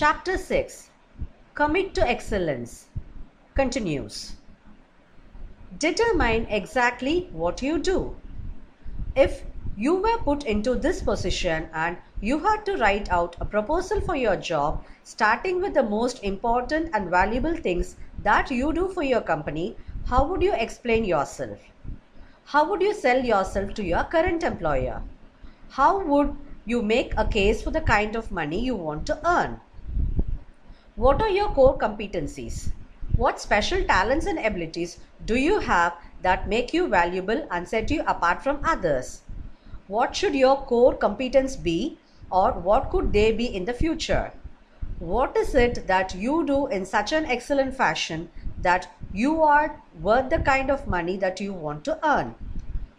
Chapter 6 Commit to Excellence continues. Determine exactly what you do. If you were put into this position and you had to write out a proposal for your job, starting with the most important and valuable things that you do for your company, how would you explain yourself? How would you sell yourself to your current employer? How would you make a case for the kind of money you want to earn? What are your core competencies? What special talents and abilities do you have that make you valuable and set you apart from others? What should your core competence be or what could they be in the future? What is it that you do in such an excellent fashion that you are worth the kind of money that you want to earn?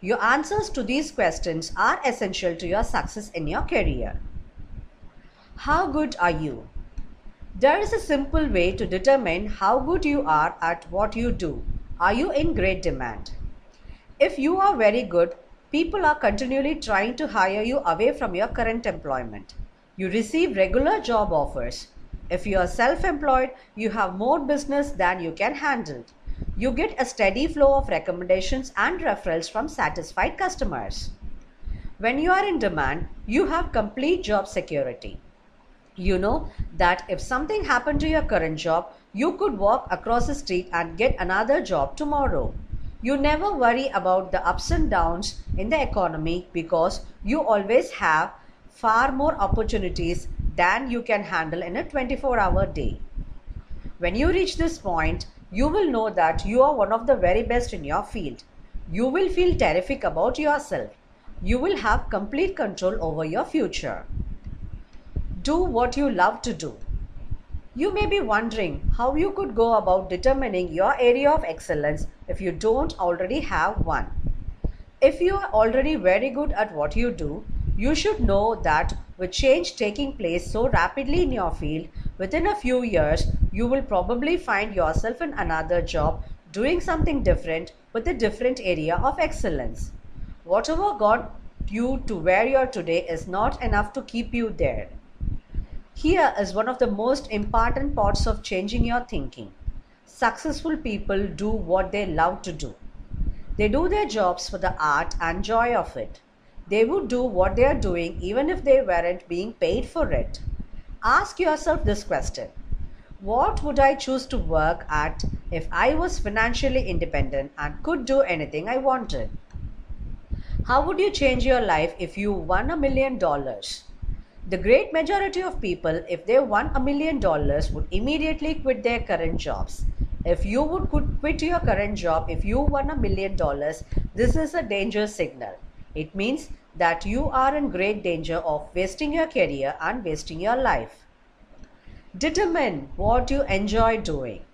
Your answers to these questions are essential to your success in your career. How good are you? There is a simple way to determine how good you are at what you do. Are you in great demand? If you are very good, people are continually trying to hire you away from your current employment. You receive regular job offers. If you are self employed, you have more business than you can handle. You get a steady flow of recommendations and referrals from satisfied customers. When you are in demand, you have complete job security. You know that if something happened to your current job, you could walk across the street and get another job tomorrow. You never worry about the ups and downs in the economy because you always have far more opportunities than you can handle in a 24 hour day. When you reach this point, you will know that you are one of the very best in your field. You will feel terrific about yourself. You will have complete control over your future. Do what you love to do. You may be wondering how you could go about determining your area of excellence if you don't already have one. If you are already very good at what you do, you should know that with change taking place so rapidly in your field, within a few years, you will probably find yourself in another job doing something different with a different area of excellence. Whatever got you to where you are today is not enough to keep you there. Here is one of the most important parts of changing your thinking. Successful people do what they love to do. They do their jobs for the art and joy of it. They would do what they are doing even if they weren't being paid for it. Ask yourself this question What would I choose to work at if I was financially independent and could do anything I wanted? How would you change your life if you won a million dollars? The great majority of people, if they won a million dollars, would immediately quit their current jobs. If you would quit your current job if you won a million dollars, this is a danger signal. It means that you are in great danger of wasting your career and wasting your life. Determine what you enjoy doing.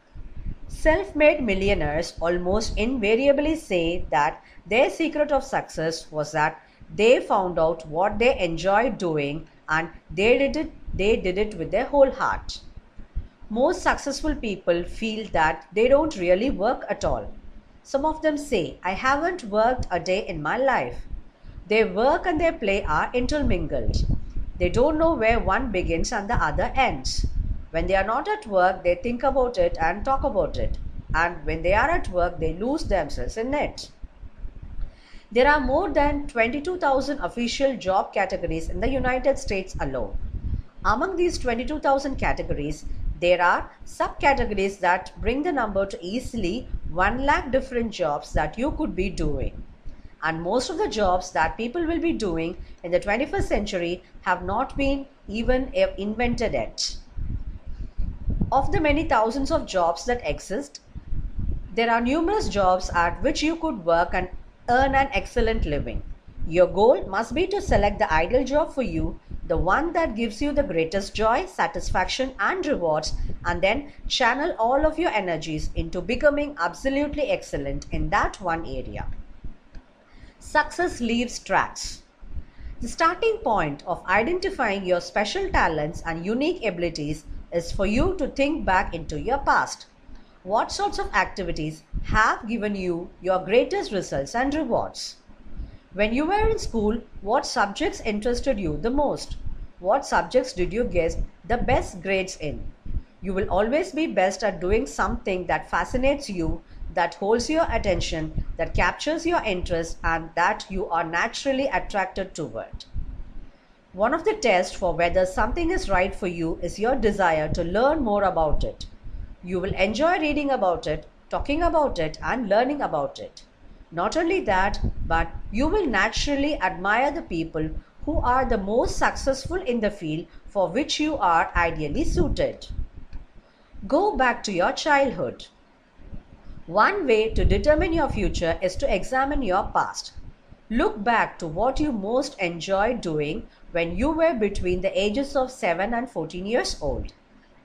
Self made millionaires almost invariably say that their secret of success was that they found out what they enjoyed doing and they did it they did it with their whole heart. Most successful people feel that they don't really work at all. Some of them say i haven't worked a day in my life. Their work and their play are intermingled. They don't know where one begins and the other ends. When they are not at work they think about it and talk about it. And when they are at work they lose themselves in it there are more than 22,000 official job categories in the United States alone. Among these 22,000 categories, there are subcategories that bring the number to easily 1 lakh different jobs that you could be doing. And most of the jobs that people will be doing in the 21st century have not been even eh, invented yet. Of the many thousands of jobs that exist, there are numerous jobs at which you could work and earn an excellent living. Your goal must be to select the ideal job for you, the one that gives you the greatest joy, satisfaction, and rewards, and then channel all of your energies into becoming absolutely excellent in that one area. Success leaves tracks. The starting point of identifying your special talents and unique abilities is for you to think back into your past. What sorts of activities have given you your greatest results and rewards? When you were in school, what subjects interested you the most? what subjects did you get the best grades in. You will always be best at doing something that fascinates you, that holds your attention, that captures your interest, and that you are naturally attracted toward. One of the tests for whether something is right for you is your desire to learn more about it. You will enjoy reading about it, talking about it, and learning about it. Not only that, but you will naturally admire the people who are the most successful in the field for which you are ideally suited. Go back to your childhood. One way to determine your future is to examine your past. Look back to what you most enjoyed doing when you were between the ages of 7 and 14 years old.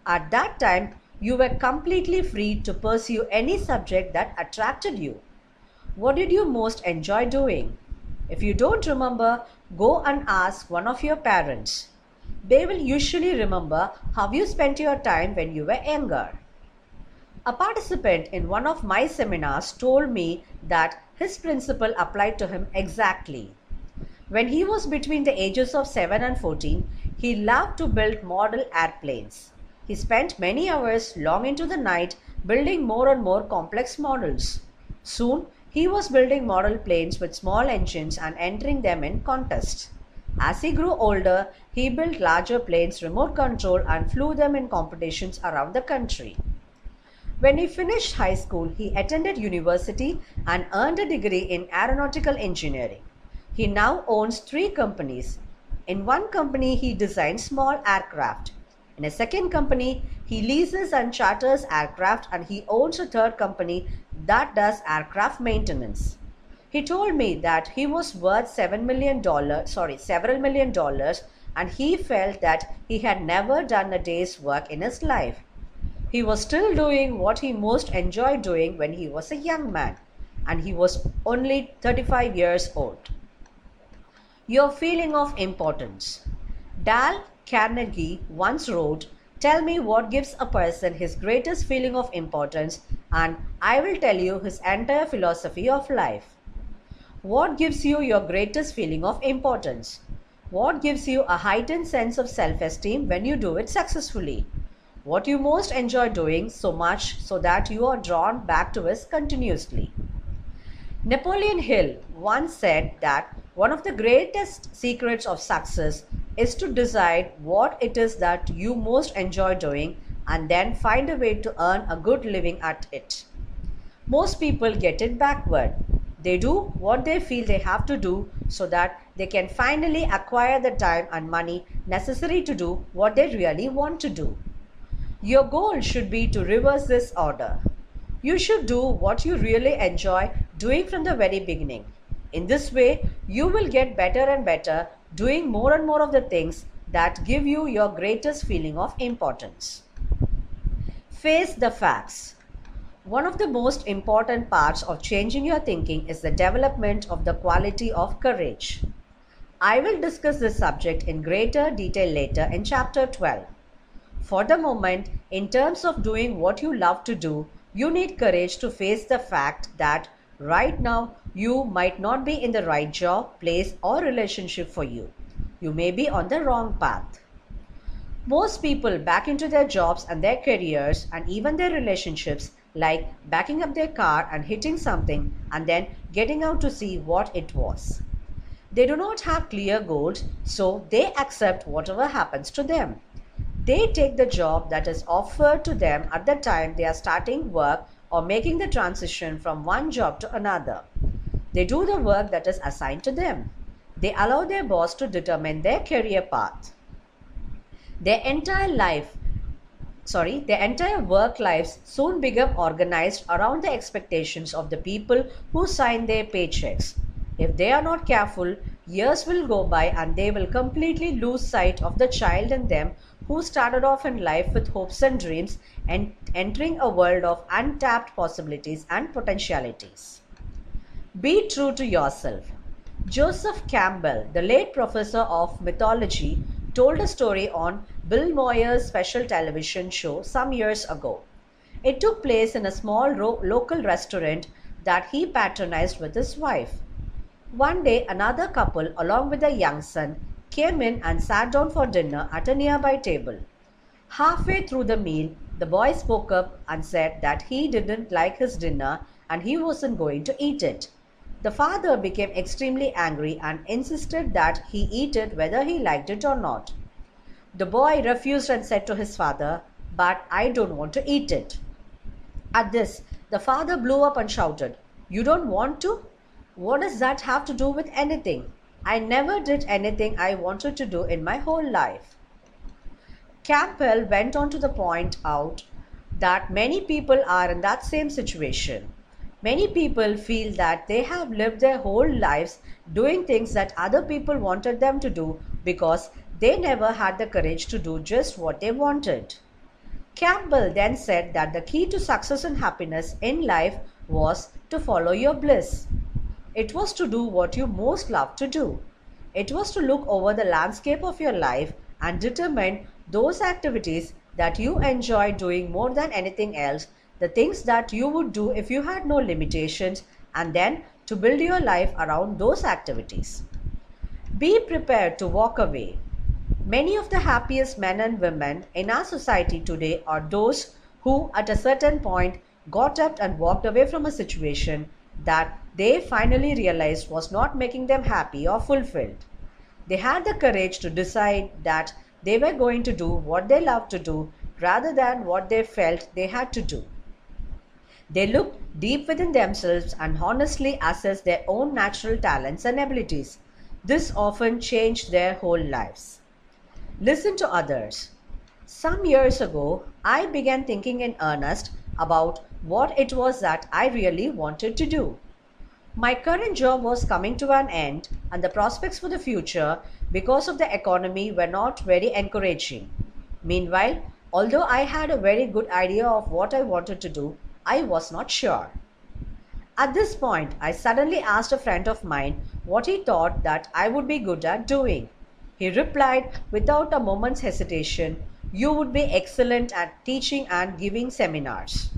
At that time, you were completely free to pursue any subject that attracted you. What did you most enjoy doing? If you don't remember, go and ask one of your parents. They will usually remember how you spent your time when you were younger. A participant in one of my seminars told me that his principle applied to him exactly. When he was between the ages of 7 and 14, he loved to build model airplanes. He spent many hours long into the night building more and more complex models. Soon, he was building model planes with small engines and entering them in contests. As he grew older, he built larger planes remote control and flew them in competitions around the country. When he finished high school, he attended university and earned a degree in aeronautical engineering. He now owns three companies. In one company, he designs small aircraft. In a second company, he leases and charters aircraft and he owns a third company that does aircraft maintenance. He told me that he was worth 7 million dollars, sorry, several million dollars and he felt that he had never done a day's work in his life. He was still doing what he most enjoyed doing when he was a young man and he was only 35 years old. Your feeling of importance. Dale Carnegie once wrote, Tell me what gives a person his greatest feeling of importance, and I will tell you his entire philosophy of life. What gives you your greatest feeling of importance? What gives you a heightened sense of self esteem when you do it successfully? What you most enjoy doing so much so that you are drawn back to it continuously? Napoleon Hill once said that one of the greatest secrets of success is to decide what it is that you most enjoy doing and then find a way to earn a good living at it. Most people get it backward. They do what they feel they have to do so that they can finally acquire the time and money necessary to do what they really want to do. Your goal should be to reverse this order. You should do what you really enjoy doing from the very beginning. In this way, you will get better and better doing more and more of the things that give you your greatest feeling of importance. Face the facts. One of the most important parts of changing your thinking is the development of the quality of courage. I will discuss this subject in greater detail later in chapter 12. For the moment, in terms of doing what you love to do, you need courage to face the fact that right now you might not be in the right job, place, or relationship for you. You may be on the wrong path. Most people back into their jobs and their careers and even their relationships like backing up their car and hitting something and then getting out to see what it was. They do not have clear goals, so they accept whatever happens to them. They take the job that is offered to them at the time they are starting work or making the transition from one job to another. They do the work that is assigned to them. They allow their boss to determine their career path. Their entire life, sorry, their entire work lives soon become organized around the expectations of the people who sign their paychecks. If they are not careful, years will go by and they will completely lose sight of the child in them who started off in life with hopes and dreams and entering a world of untapped possibilities and potentialities. Be true to yourself. Joseph Campbell, the late professor of mythology, told a story on Bill Moyers' special television show some years ago. It took place in a small local restaurant that he patronized with his wife. One day, another couple, along with a young son, came in and sat down for dinner at a nearby table. Halfway through the meal, the boy spoke up and said that he didn't like his dinner and he wasn't going to eat it. The father became extremely angry and insisted that he eat it whether he liked it or not. The boy refused and said to his father, But I don't want to eat it. At this, the father blew up and shouted, You don't want to? What does that have to do with anything? I never did anything I wanted to do in my whole life. Campbell went on to the point out that many people are in that same situation. Many people feel that they have lived their whole lives doing things that other people wanted them to do because they never had the courage to do just what they wanted. Campbell then said that the key to success and happiness in life was to follow your bliss. It was to do what you most love to do. It was to look over the landscape of your life and determine those activities that you enjoy doing more than anything else, the things that you would do if you had no limitations, and then to build your life around those activities. Be prepared to walk away. Many of the happiest men and women in our society today are those who, at a certain point, got up and walked away from a situation that they finally realized was not making them happy or fulfilled. They had the courage to decide that they were going to do what they loved to do rather than what they felt they had to do. They looked deep within themselves and honestly assessed their own natural talents and abilities. This often changed their whole lives. Listen to others. Some years ago, I began thinking in earnest about what it was that I really wanted to do. My current job was coming to an end, and the prospects for the future, because of the economy, were not very encouraging. Meanwhile, although I had a very good idea of what I wanted to do, I was not sure. At this point, I suddenly asked a friend of mine what he thought that I would be good at doing. He replied without a moment's hesitation, You would be excellent at teaching and giving seminars.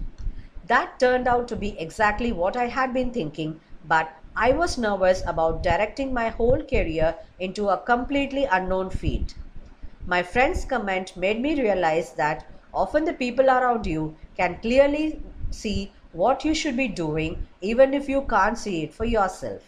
That turned out to be exactly what I had been thinking but I was nervous about directing my whole career into a completely unknown field. My friend's comment made me realize that often the people around you can clearly see what you should be doing even if you can't see it for yourself.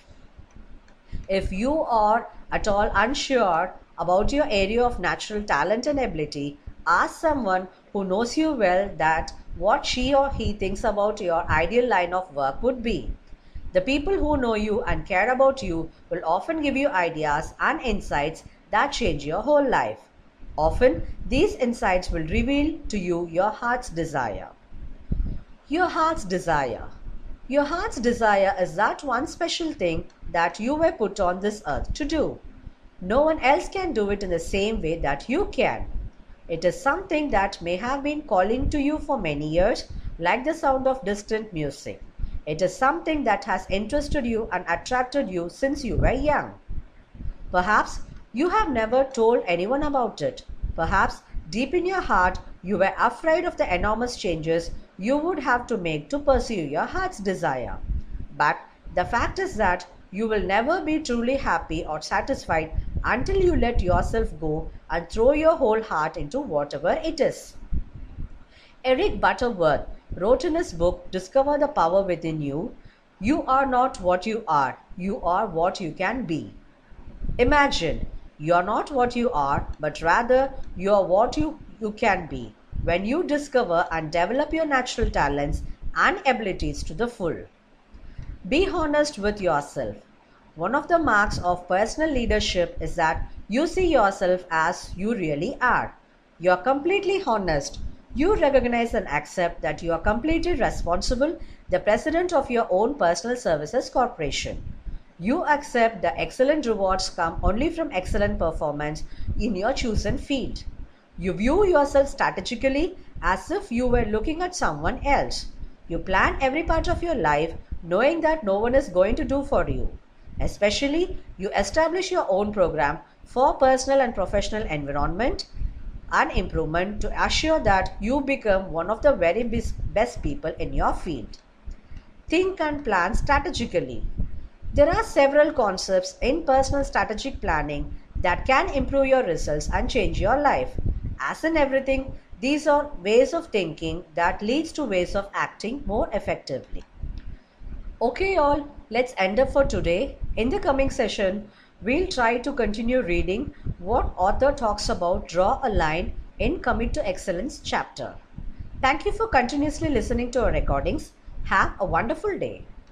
If you are at all unsure about your area of natural talent and ability, ask someone who knows you well that what she or he thinks about your ideal line of work would be. The people who know you and care about you will often give you ideas and insights that change your whole life. Often, these insights will reveal to you your heart's desire. Your heart's desire. Your heart's desire is that one special thing that you were put on this earth to do. No one else can do it in the same way that you can. It is something that may have been calling to you for many years, like the sound of distant music. It is something that has interested you and attracted you since you were young. Perhaps you have never told anyone about it. Perhaps deep in your heart you were afraid of the enormous changes you would have to make to pursue your heart's desire. But the fact is that you will never be truly happy or satisfied until you let yourself go and throw your whole heart into whatever it is. Eric Butterworth wrote in his book Discover the Power Within You You are not what you are, you are what you can be. Imagine you are not what you are, but rather you are what you, you can be when you discover and develop your natural talents and abilities to the full. Be honest with yourself. One of the marks of personal leadership is that you see yourself as you really are. You are completely honest you recognize and accept that you are completely responsible, the president of your own personal services corporation. You accept the excellent rewards come only from excellent performance in your chosen field. You view yourself strategically as if you were looking at someone else. You plan every part of your life knowing that no one is going to do for you. Especially, you establish your own program for personal and professional environment and improvement to assure that you become one of the very best people in your field. Think and plan strategically. There are several concepts in personal strategic planning that can improve your results and change your life. As in everything, these are ways of thinking that leads to ways of acting more effectively. Okay all, let's end up for today. In the coming session, we'll try to continue reading what author talks about draw a line in Commit to Excellence chapter. Thank you for continuously listening to our recordings. Have a wonderful day.